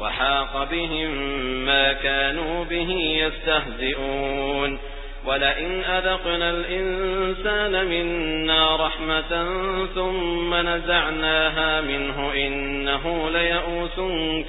وحاق بهم ما كانوا به يستهزئون. ولئن أذقنا الإنسان منا رحمة ثم نزعناها منه إنه ليئوس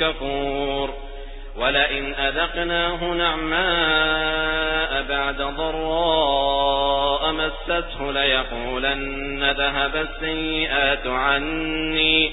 كفور. ولئن أذقناه نعماء بعد ضراء مسته ليقولن ذهب السيئات عني.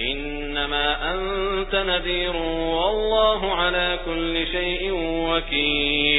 إنما أنت نذير والله على كل شيء وكيل.